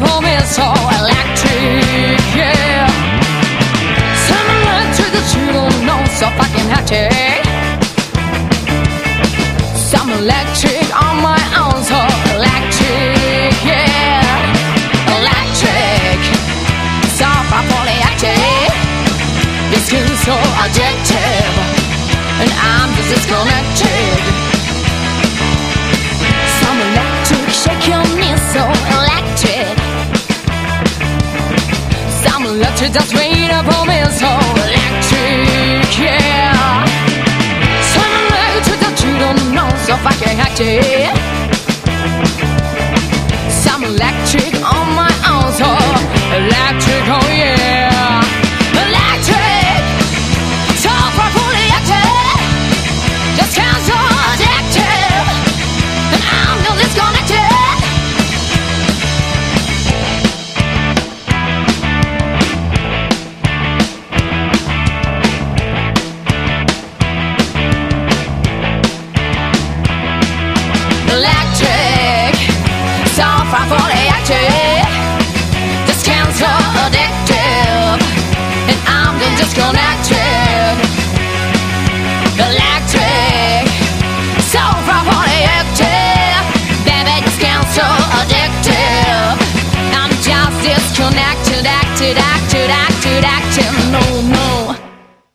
for me so electric, yeah. Similar to the you don't know, so fucking hectic. Some electric on my own, so electric, yeah. Electric, so properly active. This skin's so addictive, and I'm just disconnected. Yeah. Disconnected. Electric, so far for. Baby, so addictive. I'm just disconnected, acted.